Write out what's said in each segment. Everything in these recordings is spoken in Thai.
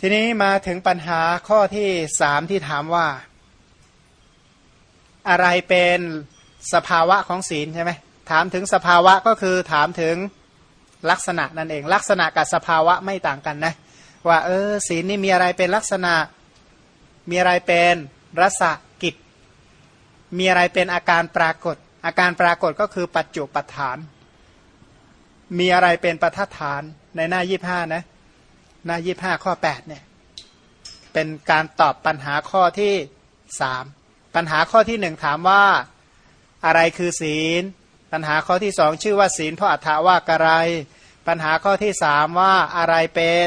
ทีนี้มาถึงปัญหาข้อที่สามที่ถามว่า อะไรเป็นสภาวะของศีลใช่ไหมถามถึงสภาวะก็คือถามถึงลักษณะนั่นเอง ลักษณะกับสภาวะไม่ต่างกันนะ ว่าเออศีลนี่มีอะไรเป็นลักษณะ มีอะไรเป็นรสกิจ มีอะไรเป็นอาการปรากฏ อาการปรากฏก็คือปัจจุปฐาน มีอะไรเป็นประทฐานในหน้ายี่ห้านะ หน้ายี่ห้าข้อแปดเนี่ยเป็นการตอบปัญหาข้อที่สามปัญหาข้อที่หนึ่งถามว่าอะไรคือศีล ปัญหาข้อที่สองชื่อว่าศีลเพราะอัฏฐว่ากอะไร ปัญหาข้อที่สามว่าอะไรเป็น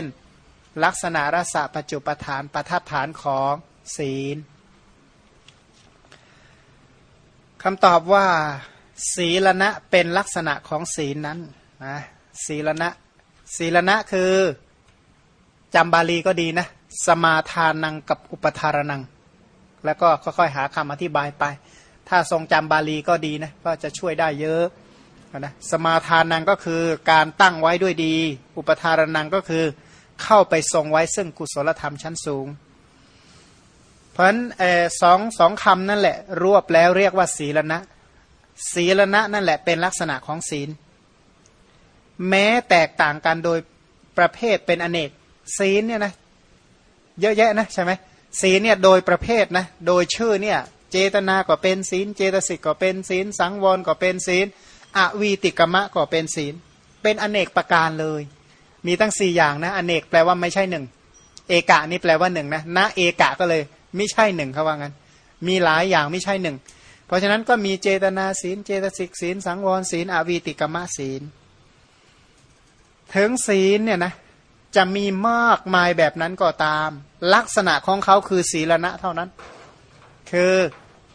ลักษณะรสะปัจจุปฐานประทัดฐานของศีลคำตอบว่า ศีลณะเป็นลักษณะของศีลนั้นนะศีลณะศีลณะคือ จำบาลีก็ดีนะ สมาทานังกับอุปทารนัง แล้วก็ค่อยๆหาคำอธิบายไป ถ้าทรงจำบาลีก็ดีนะ ก็จะช่วยได้เยอะนะสมาทานังก็คือการตั้งไว้ด้วยดี อุปทารนังก็คือเข้าไปทรงไว้ซึ่งกุศลธรรมชั้นสูง เพราะฉะนั้นสองสองคำนั่นแหละ รวบแล้วเรียกว่าศีลณะศีลณะนั่นแหละเป็นลักษณะของศีล แม้แตกต่างกันโดยประเภทเป็นอเนก ศีลเนี่ยนะเยอะแยะนะใช่ไหมศีลเนี่ยโดยประเภทนะโดยชื่อเนี่ยเจตนาก็เป็นศีล เจตสิกก็เป็นศีล สังวรก็เป็นศีลอวีติกมะก็เป็นศีล เป็นอเนกประการเลย มีตั้งสี่อย่างนะอเนกแปลว่าไม่ใช่หนึ่งเอกะนี่แปลว่าหนึ่งนะณเอกะก็เลยไม่ใช่หนึ่งเขาว่างั้น มีหลายอย่างไม่ใช่หนึ่งเพราะฉะนั้นก็มีเจตนาศีล เจตสิกศีล สังวรศีลอวีติกมะศีล ถึงศีลเนี่ยนะ จะมีมากมายแบบนั้นก็ตาม ลักษณะของเขาคือศีลณะเท่านั้น คือ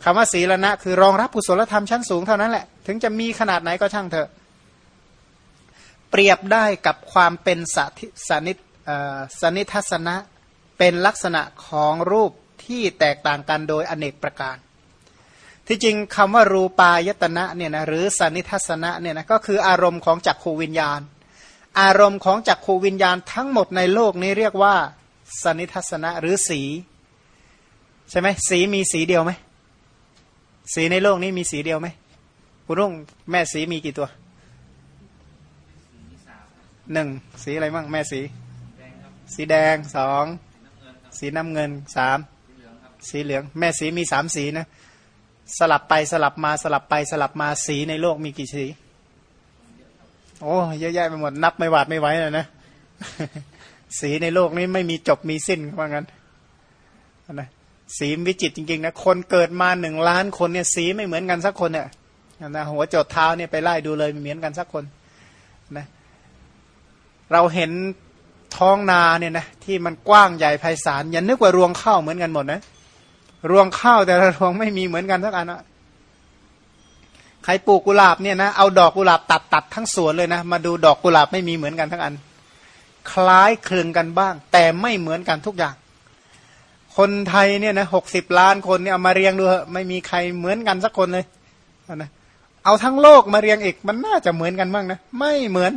คำว่าศีลณะคือรองรับกุศลธรรมชั้นสูงเท่านั้นแหละ ถึงจะมีขนาดไหนก็ช่างเถอะ เปรียบได้กับความเป็นสนิทสนิทัศนะ เป็นลักษณะของรูปที่แตกต่างกันโดยอเนกประการ ที่จริงคำว่ารูปายตนะเนี่ยนะหรือสนิทัศนะเนี่ยนะก็คืออารมณ์ของจักขูวิญญาณ อารมณ์ของจักขูวิญญาณทั้งหมดในโลกนี้เรียกว่า สนิทัศนะหรือสี ใช่ไหมสีมีสีเดียวไหมสีในโลกนี้มีสีเดียวไหมคุณรุ่งแม่สีมีกี่ตัวหนึ่งสีอะไรบ้างแม่สี สีแดงสองสีน้ำเงินสามสีเหลือง แม่สีมีสามสีนะ สลับไปสลับมาสลับไปสลับมาสีในโลกมีกี่สี โอ้เยอะแยะไปหมดนับไม่หวาดไม่ไหวเลยนะสีในโลกนี้ไม่มีจบมีสิ้นว่างั้นนะสีวิจิตจริงๆนะคนเกิดมาหนึ่งล้านคนเนี่ยสีไม่เหมือนกันสักคนเนี่ยนะหัวจดเท้าเนี่ยไปไล่ดูเลยเหมือนกันสักคนนะเราเห็นท้องนาเนี่ยนะที่มันกว้างใหญ่ไพศาลอย่านึกว่ารวงข้าวเหมือนกันหมดนะรวงข้าวแต่ละรวงไม่มีเหมือนกันสักอันนะ ใครปลูกกุหลาบเนี่ยนะเอาดอกกุหลาบตัดตัดทั้งสวนเลยนะ มาดูดอกกุหลาบไม่มีเหมือนกันทั้งอัน คล้ายคลึงกันบ้าง แต่ไม่เหมือนกันทุกอย่าง คนไทยเนี่ยนะหกสิบล้านคนเนี่ยเอามาเรียงดูไม่มีใครเหมือนกันสักคนเลยนะเอาทั้งโลกมาเรียงอีกมันน่าจะเหมือนกันบ้างนะไม่เหมือน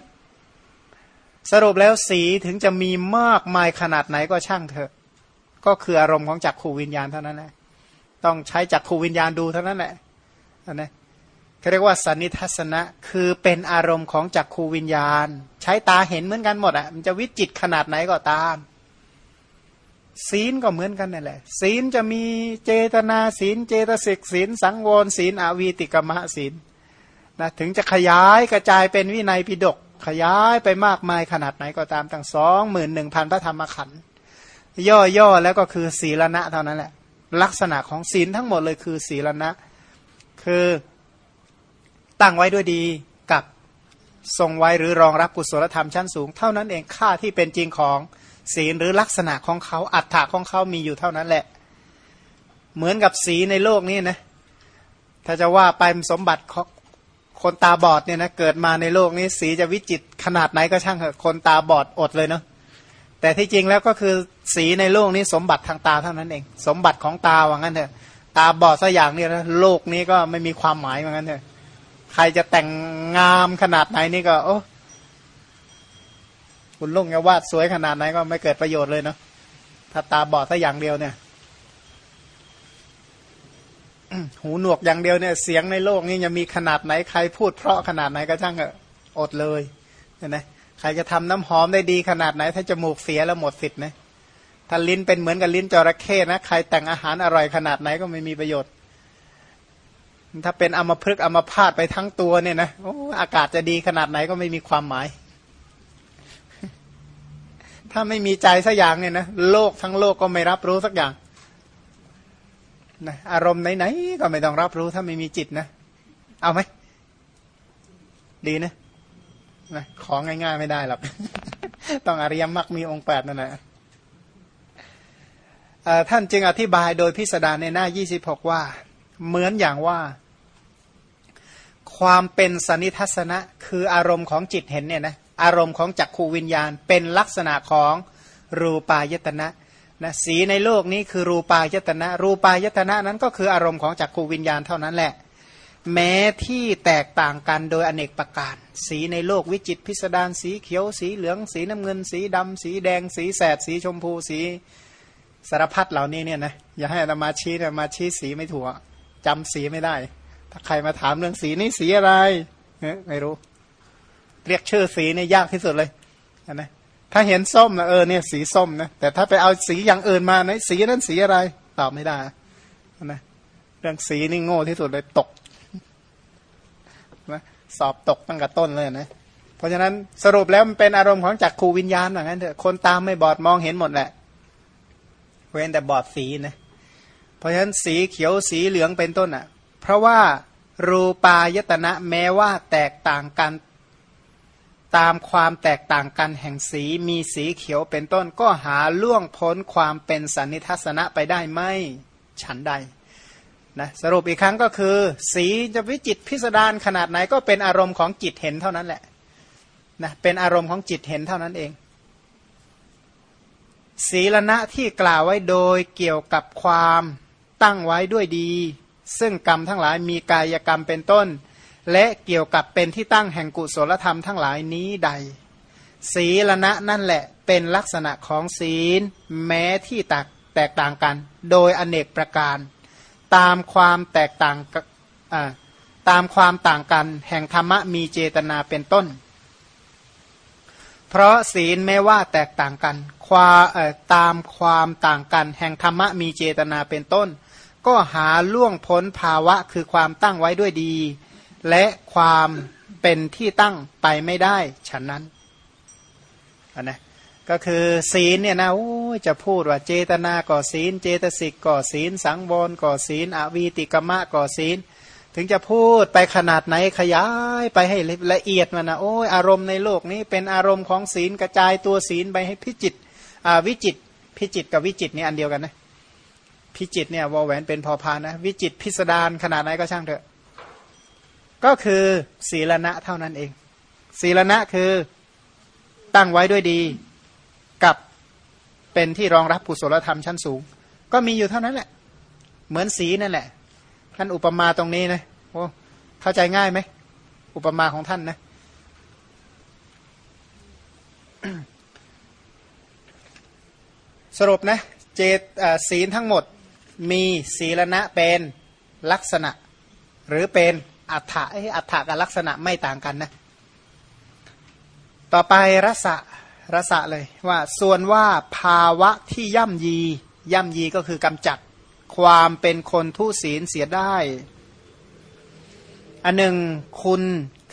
สรุปแล้วสีถึงจะมีมากมายขนาดไหนก็ช่างเถอะ ก็คืออารมณ์ของจักขูวิญญาณเท่านั้นแหละต้องใช้จักขูวิญญาณดูเท่านั้นแหละนะ เรียกว่าสันนิทัศนะคือเป็นอารมณ์ของจักขูวิญญาณ ใช้ตาเห็นเหมือนกันหมดอะมันจะวิจิตขนาดไหนก็ตาม ศีลก็เหมือนกันนั่นแหละ ศีลจะมีเจตนาศีล เจตสิกศีล สังวรศีลอวีติกมะศีลนะถึงจะขยายกระจายเป็นวินัยปิฎกขยายไปมากมายขนาดไหนก็ตามตั้งสองหมื่นหนึ่งพันพระธรรมขันธ์ย่อๆแล้วก็คือศีลณะเท่านั้นแหละ ลักษณะของศีลทั้งหมดเลยคือศีลณะคือ ตั้งไว้ด้วยดีกับทรงไว้หรือรองรับกุศลธรรมชั้นสูง เท่านั้นเองค่าที่เป็นจริงของศีลหรือลักษณะของเขาอัตถะของเขามีอยู่เท่านั้นแหละ เหมือนกับสีในโลกนี้นะถ้าจะว่าไปสมบัติคนตาบอดเนี่ยนะเกิดมาในโลกนี้สีจะวิจิตขนาดไหนก็ช่างเถอะคนตาบอดอดเลยเนาะแต่ที่จริงแล้วก็คือสีในโลกนี้สมบัติทางตาเท่านั้นเอง สมบัติของตาว่างั้นเถอะตาบอดสัอย่างเนี่ยนะโลกนี้ก็ไม่มีความหมายว่างั้นเถอะ ใครจะแต่งงามขนาดไหนนี่ก็ โอ้คุณลุงจะวาดสวยขนาดไหนก็ไม่เกิดประโยชน์เลยเนาะถ้าตาบอดถ้าอย่างเดียวเนี่ยหูหนวกอย่างเดียวเนี่ยเสียงในโลกนี้จะมีขนาดไหนใครพูดเพราะขนาดไหนก็ช่างเออดเลยเห็นไหมใครจะทำน้ำหอมได้ดีขนาดไหน ถ้าจมูกเสียแล้วหมดสิทธิ์นะถ้าลิ้นเป็นเหมือนกับลิ้นจระเข้นะใครแต่งอาหารอร่อยขนาดไหนก็ไม่มีประโยชน์ ถ้าเป็นอมพฤกอมพาตไปทั้งตัวเนี่ยนะอากาศจะดีขนาดไหนก็ไม่มีความหมาย ถ้าไม่มีใจสักอย่างเนี่ยนะโลกทั้งโลกก็ไม่รับรู้สักอย่างนะอารมณ์ไหนๆก็ไม่ต้องรับรู้ถ้าไม่มีจิตนะ เอาไหมดีนะนะของง่าย ๆ ไม่ได้หรอกต้องอริยมรรคมีองค์แปดนั่นแหละท่านจึงอธิบายโดยพิสดารในหน้า 26 ว่า เหมือนอย่างว่า ความเป็นสนิทัศนะคืออารมณ์ของจิตเห็นเนี่ยนะอารมณ์ของจักขูวิญญาณ เป็นลักษณะของรูปายตนะนะสีในโลกนี้คือรูปายตนะ รูปายตนะนั้นก็คืออารมณ์ของจักขูวิญญาณเท่านั้นแหละ แม้ที่แตกต่างกันโดยอเนกประการ สีในโลกวิจิตพิสดารสีเขียวสีเหลืองสีน้ำเงิน สีดำสีแดง สีแสดสีชมพูสีสารพัดเหล่านี้เนี่ยนะอย่าให้อาตมาชี้นะมาชี้สีไม่ถูก จำสีไม่ได้ ถ้าใครมาถามเรื่องสีนี่สีอะไรไม่รู้ เรียกชื่อสีนี่ยากที่สุดเลยนะถ้าเห็นส้มนะเออเนี่ยสีส้มนะแต่ถ้าไปเอาสีอย่างอื่นมานะสีนั้นสีอะไร ตอบไม่ได้นะเรื่องสีนี่โง่ที่สุดเลยตกนะสอบตกตั้งแต่ต้นเลยนะเพราะฉะนั้นสรุปแล้วมันเป็นอารมณ์ของจักรคูวิญญาณอย่างนั้นเถอะคนตามไม่บอดมองเห็นหมดแหละเว้นแต่บอดสีนะ เพราะฉะนั้นสีเขียวสีเหลืองเป็นต้นอะ เพราะว่ารูปายตนะแม้ว่าแตกต่างกันตามความแตกต่างกันแห่งสีมีสีเขียวเป็นต้นก็หาล่วงพ้นความเป็นสันนิทัศนะไปได้ไม่ฉันใดนะสรุปอีกครั้งก็คือ สีจะวิจิตพิสดารขนาดไหนก็เป็นอารมณ์ของจิตเห็นเท่านั้นแหละนะเป็นอารมณ์ของจิตเห็นเท่านั้นเองศีละณะที่กล่าวไว้โดยเกี่ยวกับความ ตั้งไว้ด้วยดี ซึ่งกรรมทั้งหลายมีกายกรรมเป็นต้น และเกี่ยวกับเป็นที่ตั้งแห่งกุศลธรรมทั้งหลายนี้ใด ศีลณะนั่นแหละเป็นลักษณะของศีล แม้ที่แตกแตกต่างกัน โดยอเนกประการ ตามความแตกต่างตามความต่างกัน แห่งธรรมะมีเจตนาเป็นต้น เพราะศีลแม้ว่าแตกต่างกันความตามความต่างกัน แห่งธรรมะมีเจตนาเป็นต้น ก็หาล่วงพ้นภาวะคือความตั้งไว้ด้วยดี และความเป็นที่ตั้งไปไม่ได้ฉันนั้นนนะก็คือศีลเนี่ยนะจะพูดว่าเจตนาก่อศีล เจตสิกก่อศีล สังวรก่อศีลอวีติกมะก่อศีล ถึงจะพูดไปขนาดไหนขยายไปให้ละเอียดมันนะโอ้ยอารมณ์ในโลกนี้เป็นอารมณ์ของศีลกระจายตัวศีลไปให้พิจิตวิจิตพิจิตกับวิจิตนี่อันเดียวกันนะ พิจิตเนี่ยวอแหวนเป็นพอพานนะ วิจิตพิสดารขนาดไหนก็ช่างเถอะ ก็คือศีลณะเท่านั้นเอง ศีลณะคือตั้งไว้ด้วยดีกับเป็นที่รองรับกุศลธรรมชั้นสูง ก็มีอยู่เท่านั้นแหละ เหมือนสีนั่นแหละ ท่านอุปมาตรงนี้นะโอ้เข้าใจง่ายไหมอุปมาของท่านนะสรุปนะเจตศีลทั้งหมด มีศีลณะเป็นลักษณะ หรือเป็นอัฏฐะอัฏฐะกับลักษณะไม่ต่างกันนะต่อไปรสะรสะเลยว่าส่วนว่าภาวะที่ย่ำยี ย่ำยีก็คือกำจัดความเป็นคนทุศีลเสียได้ อันหนึ่งคุณ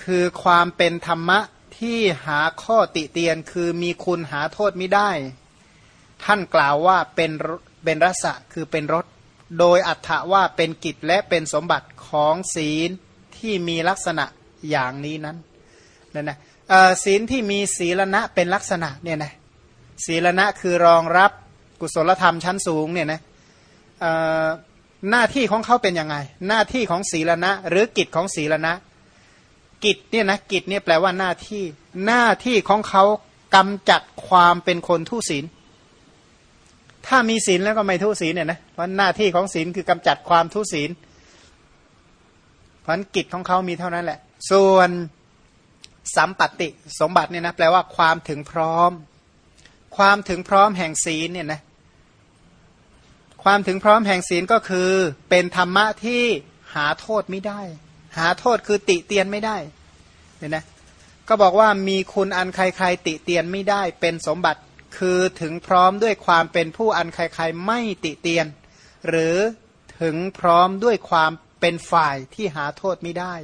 คือความเป็นธรรมะที่หาข้อติเตียนคือมีคุณหาโทษไม่ได้ ท่านกล่าวว่าเป็นเป็นรสะคือเป็นรส โดยอัตถว่าเป็นกิจและเป็นสมบัติของศีลที่มีลักษณะอย่างนี้นั้นนั่นนะศีลที่มีศีลณะเป็นลักษณะเนี่ยนะศีลณะคือรองรับกุศลธรรมชั้นสูงเนี่ยนะหน้าที่ของเขาเป็นยังไง หน้าที่ของศีลนะหรือกิจของศีลนะกิจเนี่ยนะกิจเนี่ยแปลว่าหน้าที่หน้าที่ของเขากำจัดความเป็นคนทุศีล ถ้ามีศีลแล้วก็ไม่ทุศีลเนี่ยนะเพราะหน้าที่ของศีลคือกำจัดความทุศีลเพราะกิจของเขามีเท่านั้นแหละ ส่วนสัมปติสมบัติเนี่ยนะแปลว่าความถึงพร้อม ความถึงพร้อมแห่งศีลเนี่ยนะความถึงพร้อมแห่งศีลก็คือเป็นธรรมะที่หาโทษไม่ได้ หาโทษคือติเตียนไม่ได้เห็นไหมก็บอกว่ามีคุณอันใครๆติเตียนไม่ได้ เป็นสมบัติ คือถึงพร้อมด้วยความเป็นผู้อันใครๆไม่ติเตียน หรือถึงพร้อมด้วยความเป็นฝ่ายที่หาโทษไม่ได้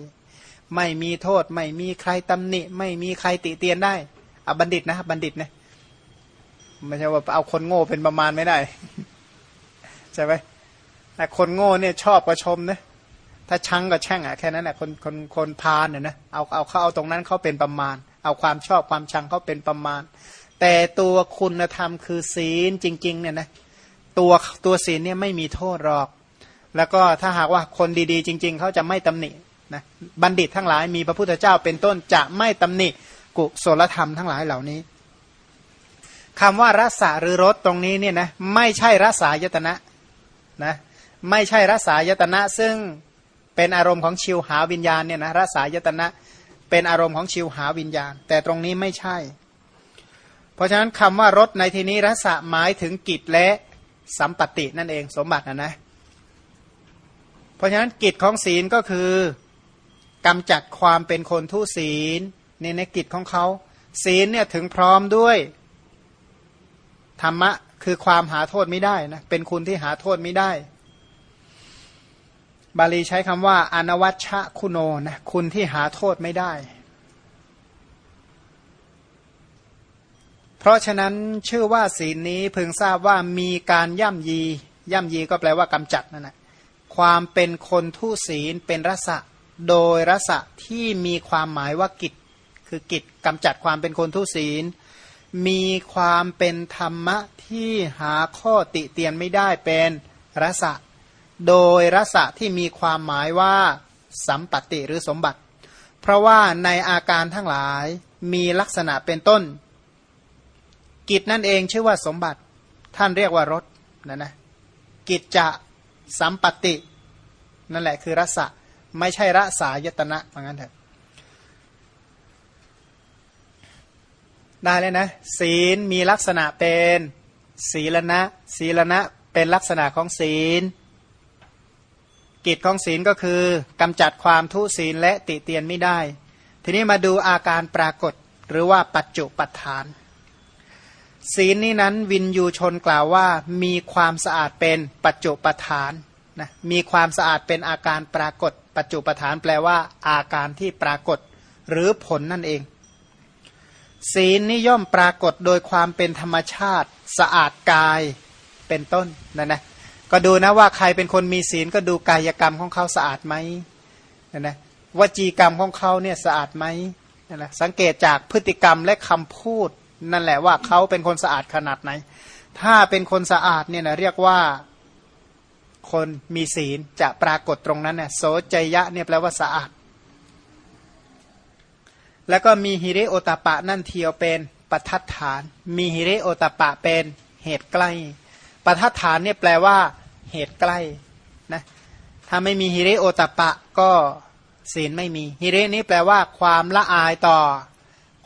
ไม่มีโทษ ไม่มีใครตำหนิ ไม่มีใครติเตียนได้อบัณฑิตนะบัณฑิตนะไม่ใช่ว่าเอาคนโง่เป็นประมาณไม่ได้ใช่ไหมแต่คนโง่เนี่ยชอบก็ชมนะถ้าชังก็แช่งอะแค่นั้นแหละคนคนคนพาลเนี่ยนะเอาเอาเขาเอาตรงนั้นเขาเป็นประมาณ เอาความชอบความชังเขาเป็นประมาณ แต่ตัวคุณธรรมคือศีลจริงๆเนี่ยนะตัวตัวศีลเนี่ยไม่มีโทษหรอก แล้วก็ถ้าหากว่าคนดีๆ จริง ๆเขาจะไม่ตำหนินะบัณฑิตทั้งหลายมีพระพุทธเจ้าเป็นต้นจะไม่ตำหนิกุศลธรรมทั้งหลายเหล่านี้คำว่ารสาหรือรสตรงนี้เนี่ยนะไม่ใช่รสายตนะนะไม่ใช่รสายตนะซึ่งเป็นอารมณ์ของชิวหาวิญญาณเนี่ยนะรสายตนะเป็นอารมณ์ของชิวหาวิญญาณ แต่ตรงนี้ไม่ใช่ ราะฉะนั้นคำว่ารสในที่นี้รสหมายถึงกิจและสัมปตินั่นเองสมบัตินะนะ เพราะฉะนั้นกิจของศีลก็คือกำจัดความเป็นคนทุศีลในในกิจของเขา ศีลเนี่ยถึงพร้อมด้วยธรรมะคือความหาโทษไม่ได้นะเป็นคุณที่หาโทษไม่ได้ บาลีใช้คำว่า อนวัชชะคุโนนะคุณที่หาโทษไม่ได้ เพราะฉะนั้นชื่อว่าศีลนี้พึงทราบว่ามีการย่ำยี ย่ำยีก็แปลว่ากำจัดนั่นแหละความเป็นคนทุศีลเป็นรสะ โดยรสะที่มีความหมายว่ากิจ คือกิจกำจัดความเป็นคนทุศีล มีความเป็นธรรมะที่หาข้อติเตียนไม่ได้เป็นรสะ โดยรสะที่มีความหมายว่า สัมปติหรือสมบัติ เพราะว่าในอาการทั้งหลายมีลักษณะเป็นต้น กิจนั่นเองชื่อว่าสมบัติ ท่านเรียกว่ารสนะนะกิจจะสัมปติ นั่นแหละคือรสะไม่ใช่รสายตนะเหมือนกันเถอะได้เลยนะ ศีลมีลักษณะเป็นศีลนะ ศีลนะเป็นลักษณะของศีล กิจของศีลก็คือกำจัดความทุศีลและติเตียนไม่ได้ ทีนี้มาดูอาการปรากฏหรือว่าปัจจุปัฏฐาน ศีลนี้นั้นวินยูชนกล่าวว่ามีความสะอาดเป็นปัจจุปัฏฐานนะมีความสะอาดเป็นอาการปรากฏ ปัจจุปัฏฐานแปลว่า อาการที่ปรากฏ หรือผลนั่นเอง ศีลนิย่อมปรากฏโดยความเป็นธรรมชาติ สะอาดกายเป็นต้นนะนะก็ดูนะว่าใครเป็นคนมีศีลก็ดูกายกรรมของเขาสะอาดไหมนะนะวจีกรรมของเขาเนี่ยสะอาดไหมนะนะสังเกตจากพฤติกรรมและคำพูด นั่นแหละว่าเขาเป็นคนสะอาดขนาดไหน ถ้าเป็นคนสะอาดเนี่ยนะเรียกว่าคนมีศีลจะปรากฏตรงนั้นนี่ยโสจยะเนี่ยแปลว่าสะอาด แล้วก็มีฮิริโอตปะนั่นเทียวเป็นปัทัดฐาน มีฮิริโอตปะเป็นเหตุใกล้ปัทัดฐานเนี่ยแปลว่า เหตุใกล้นะถ้าไม่มีฮิริโอตปะก็ศีลไม่มีฮิรินี้แปลว่า ความละอายต่อ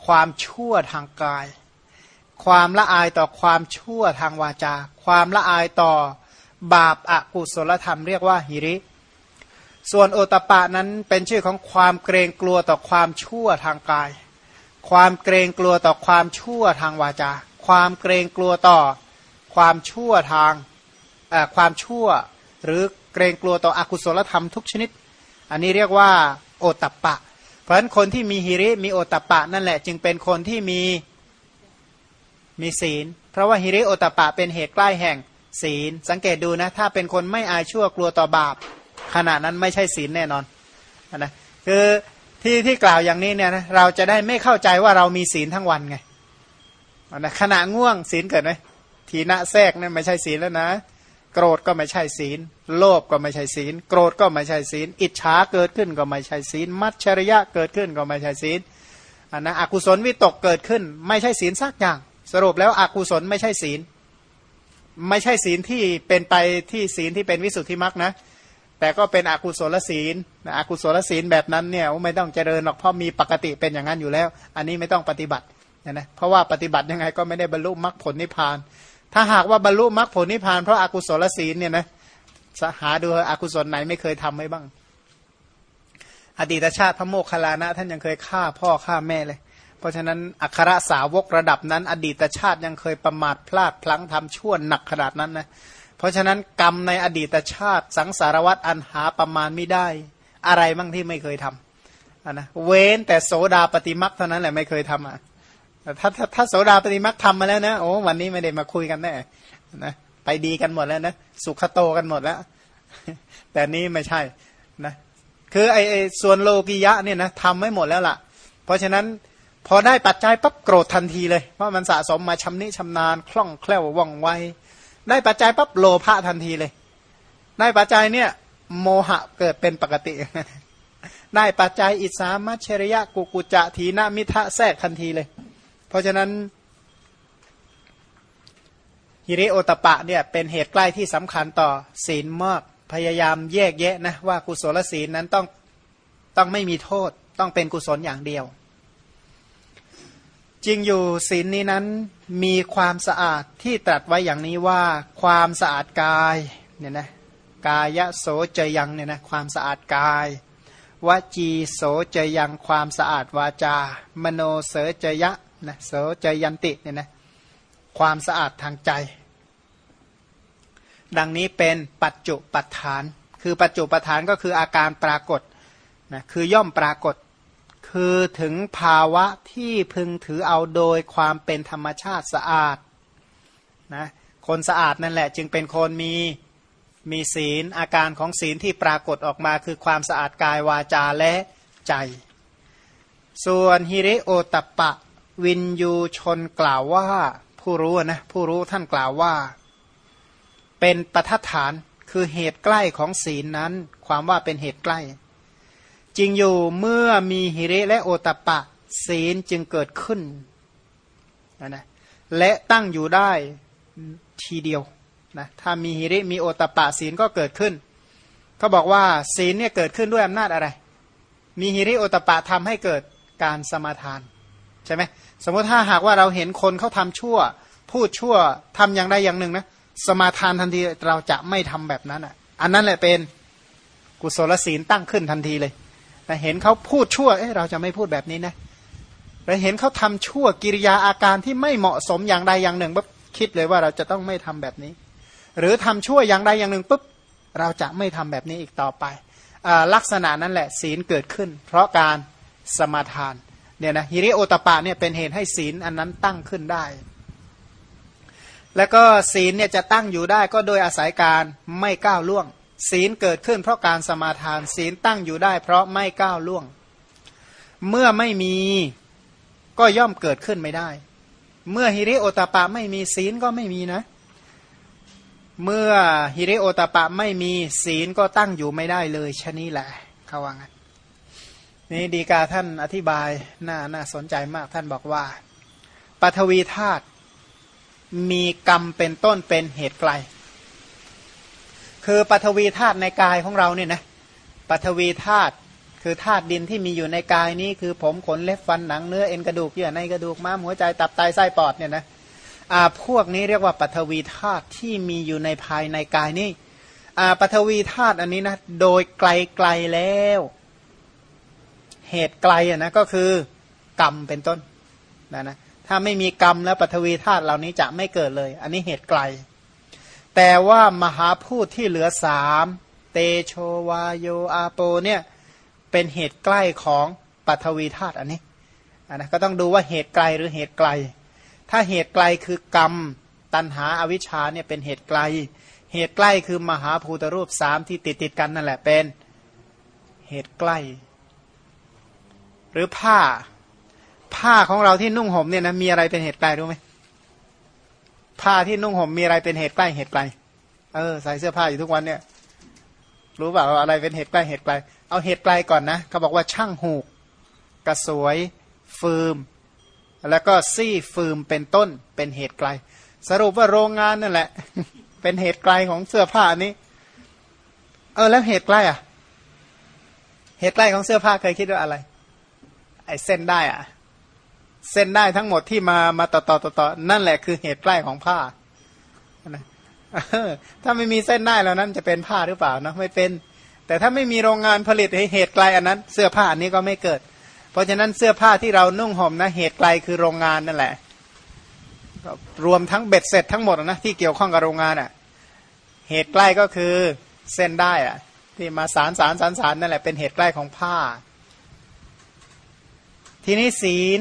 ความชั่วทางกาย ความละอายต่อความชั่วทางวาจา ความละอายต่อบาปอากุศลธรรมเรียกว่าฮิริ ส่วนโอตปะนั้นเป็นชื่อของความเกรงกลัวต่อความชั่วทางกาย ความเกรงกลัวต่อความชั่วทางวาจา ความเกรงกลัวต่อความชั่วทางความชั่ว หรือเกรงกลัวต่ออกุศลธรรมทุกชนิด อันนี้เรียกว่าโอตปะ เพราะฉะนั้นคนที่มีฮิริมีโอตปะนั่นแหละ จึงเป็นคนที่มี มีศีล เพราะว่าฮิริโอตปะเป็นเหตุใกล้แห่งศีล สังเกตดูนะ ถ้าเป็นคนไม่อายชั่วกลัวต่อบาป ขณะนั้นไม่ใช่ศีลแน่นอนนะคือที่ที่กล่าวอย่างนี้เนี่ยนะเราจะได้ไม่เข้าใจว่าเรามีศีลทั้งวันไงนะขณะง่วงศีลเกิดไหมทีนะแทรกนั่นไม่ใช่ศีลแล้วนะ โกรธก็ไม่ใช่ศีล โลภก็ไม่ใช่ศีล โกรธก็ไม่ใช่ศีล อิจฉาเกิดขึ้นก็ไม่ใช่ศีล มัจฉริยะเกิดขึ้นก็ไม่ใช่ศีลอันนะอกุศลวิตกเกิดขึ้น ไม่ใช่ศีลสักอย่าง สรุปแล้วอกุศลไม่ใช่ศีล ไม่ใช่ศีลที่เป็นไปที่ศีลที่เป็นวิสุทธิมรรคนะ แต่ก็เป็นอกุศลศีลอกุศลศีลแบบนั้นเนี่ยไม่ต้องเจริญหรอกเพราะมีปกติเป็นอย่างนั้นอยู่แล้ว อันนี้ไม่ต้องปฏิบัตินะเพราะว่าปฏิบัติยังไงก็ไม่ได้บรรลุมรรคผลนิพพาน ถ้าหากว่าบรรลุมรรคผลนิพพานเพราะอากุศลศีลเนี่ยนะหาดูอากุศลไหนไม่เคยทำไว้บ้าง อดีตชาติพระโมคคัลลานะ ท่านยังเคยฆ่าพ่อฆ่าแม่เลย ราะฉะนั้นอัครสาวกระดับนั้น อดีตชาติยังเคยประมาทพลาดพลั้งทำชั่วหนักขนาดนั้นนะเพราะฉะนั้นกรรมในอดีตชาติสังสารวัตรอันหาประมาณไม่ได้ อะไรบ้างที่ไม่เคยทำนะเว้นแต่โสดาปฏิมักเท่านั้นแหละไม่เคยทำอะถ้าถ้าถ้าโสดาปฏิมักทำมาแล้วนะโอ้วันนี้ไม่ได้มาคุยกันแน่นะไปดีกันหมดแล้วนะสุขโตกันหมดแล้ว แต่นี้ไม่ใช่นะคือไอไอส่วนโลกิยะเนี่ยนะทำไม่หมดแล้วล่ะ เพราะฉะนั้น พอได้ปัจจัยปั๊บโกรธทันทีเลยเพราะมันสะสมมาชำนิชำนาญคล่องแคล่วว่องไวได้ปัจจัยปั๊บโลภะทันทีเลย ได้ปัจจัยเนี่ย โมหะเกิดเป็นปกติ ได้ปัจจัยอิสามัชริยะกุกุจะทีนามิทะแทรกทันทีเลย เพราะฉะนั้นฮิริโอตปะเนี่ยเป็นเหตุใกล้ที่สำคัญต่อศีลมากพยายามแยกแยะนะว่ากุศลศีลนั้นต้องต้องไม่มีโทษ ต้องเป็นกุศลอย่างเดียว จริงอยู่ศีลนี้นั้นมีความสะอาดที่ตรัสไว้อย่างนี้ว่าความสะอาดกายเนี่ยนะกายโสเจยังเนี่ยนะความสะอาดกายวจีโสเจยังความสะอาดวาจา มโนเสเจยะนะโสเจยันติเนี่ยนะความสะอาดทางใจ ดังนี้เป็นปัจจุปัฏฐาน คือปัจจุปัฏฐานก็คืออาการปรากฏนะคือย่อมปรากฏ คือถึงภาวะที่พึงถือเอาโดยความเป็นธรรมชาติสะอาดนะคนสะอาดนั่นแหละ จึงเป็นคนมีมีศีลอาการของศีลที่ปรากฏออกมาคือความสะอาดกายวาจาและใจ ส่วนฮิริโอตปะ วินยูชนกล่าวว่า ผู้รู้นะผู้รู้ท่านกล่าวว่า เป็นประทัดฐานคือเหตุใกล้ของศีลนั้น ความว่าเป็นเหตุใกล้ จริงอยู่เมื่อมีหิริและโอตปะ ศีลจึงเกิดขึ้นนะนะและตั้งอยู่ได้ทีเดียวนะถ้ามีหิริมีโอตปะศีลก็เกิดขึ้นเขาบอกว่าศีลเนี่ยเกิดขึ้นด้วยอำนาจอะไร มีหิริโอตปะทำให้เกิดการสมาทานใช่ไหมสมมติถ้าหากว่าเราเห็นคนเขาทำชั่ว พูดชั่วทำอย่างใดอย่างหนึ่งนะสมาทานทันทีเราจะไม่ทำแบบนั้นอะ อันนั้นแหละเป็นกุศลศีลตั้งขึ้นทันทีเลย แต่เห็นเขาพูดชั่วเอ้เราจะไม่พูดแบบนี้นะเราเห็นเขาทำชั่วกิริยาอาการที่ไม่เหมาะสมอย่างใดอย่างหนึ่งปุ๊บคิดเลยว่าเราจะต้องไม่ทำแบบนี้ หรือทำชั่วอย่างใดอย่างหนึ่งปุ๊บเราจะไม่ทำแบบนี้อีกต่อไปลักษณะนั้นแหละศีลเกิดขึ้น เพราะการสมาทานเนี่ยนะฮิริโอตปะเนี่ยเป็นเหตุให้ศีลอันนั้นตั้งขึ้นได้ แล้วก็ศีลเนี่ยจะตั้งอยู่ได้ก็โดยอาศัยการไม่ก้าวล่วง ศีลเกิดขึ้นเพราะการสมาทาน ศีลตั้งอยู่ได้ เพราะไม่ก้าวล่วง เมื่อไม่มีก็ย่อมเกิดขึ้นไม่ได้ เมื่อฮิริโอตปะไม่มีศีลก็ไม่มีนะ เมื่อฮิริโอตปะไม่มีศีลก็ตั้งอยู่ไม่ได้เลยชนี้แหละเขาว่างั้นนี่ดีกาท่านอธิบายน่าน่าสนใจมากท่านบอกว่าปฐวีธาตุมีกรรมเป็นต้นเป็นเหตุไกล คือปฐวีธาตุในกายของเราเนี่ยนะปฐวีธาตุคือธาตุดินที่มีอยู่ในกายนี้ คือผมขนเล็บฟันหนังเนื้อเอ็นกระดูกเยื่อในกระดูกม้ามหัวใจตับไตไส้ปอดเนี่ยนะอ่าพวกนี้เรียกว่าปฐวีธาตุที่มีอยู่ในภายในกายนี้อ่าปฐวีธาตุอันนี้นะโดยไกลไกลแล้ว เหตุไกลอะนะก็คือกรรมเป็นต้นนะนะถ้าไม่มีกรรมแล้วปฐวีธาตุเหล่านี้จะไม่เกิดเลย อันนี้เหตุไกล แต่ว่ามหาพูดที่เหลือสามเตโชวาโยอาโปเนี่ยเป็นเหตุใกล้ของปัทวีธาตุอันนี้อันนะก็ต้องดูว่าเหตุไกลหรือเหตุไกล ถ้าเหตุไกลคือกรรมตันหาอาวิชชาเนี่ยเป็นเหตุไกล เหตุใกล้คือมหาภูตรูปสามที่ติดติดกันนั่นแหละเป็นเหตุใกล้ หรือผ้าผ้าของเราที่นุ่งห่มเนี่ยนะมีอะไรเป็นเหตุไกลรู้ไหม ผ้าที่นุ่งห่มมีอะไรเป็นเหตุใกล้เหตุไกล เออใส่เสื้อผ้าอยู่ทุกวันเนี่ย รู้เปล่าอะไรเป็นเหตุใกล้เหตุไกล เอาเหตุไกลก่อนนะเขาบอกว่าช่างหูก กระสวย ฟืม แล้วก็ซี่ฟืมเป็นต้นเป็นเหตุไกล สรุปว่าโรงงานนั่นแหละ เป็นเหตุไกลของเสื้อผ้านี้ เออแล้วเหตุใกล้อะ เหตุใกล้ของเสื้อผ้าเคยคิดว่าอะไร ไอ้เส้นได้อะ เส้นได้ทั้งหมดที่มามาต่อต่อต่อต่อนั่นแหละคือเหตุใกล้ของผ้านะถ้าไม่มีเส้นได้แล้วนั้นจะเป็นผ้าหรือเปล่าเนาะไม่เป็น แต่ถ้าไม่มีโรงงานผลิตเหตุไกลอันนั้น เสื้อผ้าอันนี้ก็ไม่เกิด เพราะฉะนั้นเสื้อผ้าที่เรานุ่งห่มนะเหตุไกลคือโรงงานนั่นแหละรวมทั้งเบ็ดเสร็จทั้งหมดนะที่เกี่ยวข้องกับโรงงานอะ่ะ เหตุใกล้ก็คือเส้นได้อะ่ะ ที่มาสารสารสารสารนั่นแหละเป็นเหตุใกล้ของผ้า ทีนี้ศีล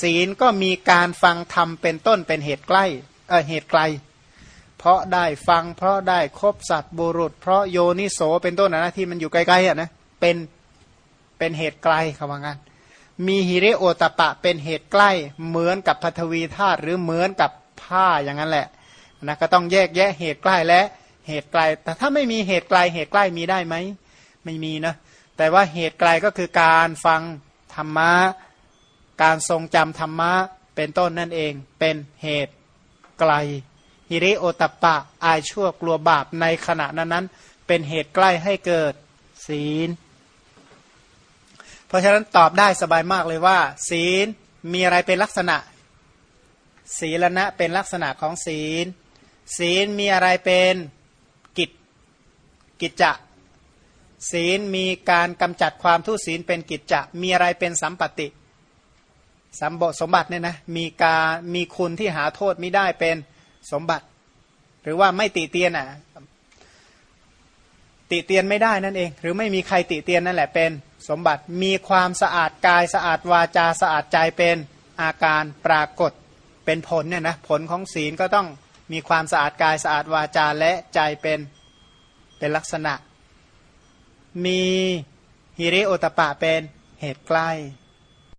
ศีลก็มีการฟังธรรมเป็นต้นเป็นเหตุใกล้เออเหตุไกล เพราะได้ฟังเพราะได้คบสัตว์บุรุษ เพราะโยนิโสเป็นต้นนะที่มันอยู่ไกลๆอะนะเป็นเป็นเหตุไกลคำว่างั้นมีฮิริโอตปะเป็นเหตุใกล้เหมือนกับพัทวีธาตุหรือเหมือนกับผ้าอย่างนั้นแหละนะก็ต้องแยกแยะเหตุใกล้และเหตุไกล แต่ถ้าไม่มีเหตุไกลเหตุใกล้มีได้ไหมไม่มีนะแต่ว่าเหตุไกลก็คือการฟังธรรมะ การทรงจำธรรมะเป็นต้นนั่นเองเป็นเหตุไกลฮิริโอตปะ อายชั่วกลัวบาปในขณะนั้นนั้น เป็นเหตุใกล้ให้เกิดศีล เพราะฉะนั้นตอบได้สบายมากเลยว่า ศีลมีอะไรเป็นลักษณะ ศีลณะเป็นลักษณะของศีล ศีลมีอะไรเป็นกิจกิจจะศีลมีการกำจัดความทุศีลเป็นกิจจะมีอะไรเป็นสัมปติ สัมบสมบัติเนี่ยนะมีการมีคุณที่หาโทษไม่ได้เป็นสมบัติ หรือว่าไม่ติเตียนอะติเตียนไม่ได้นั่นเอง หรือไม่มีใครติเตียนนั่นแหละเป็นสมบัติมีความสะอาดกายสะอาดวาจาสะอาดใจเป็นอาการปรากฏเป็นผลเนี่ยนะผลของศีลก็ต้องมีความสะอาดกายสะอาดวาจาและใจเป็นเป็นลักษณะ มีฮิริโอตปะเป็นเหตุใกล้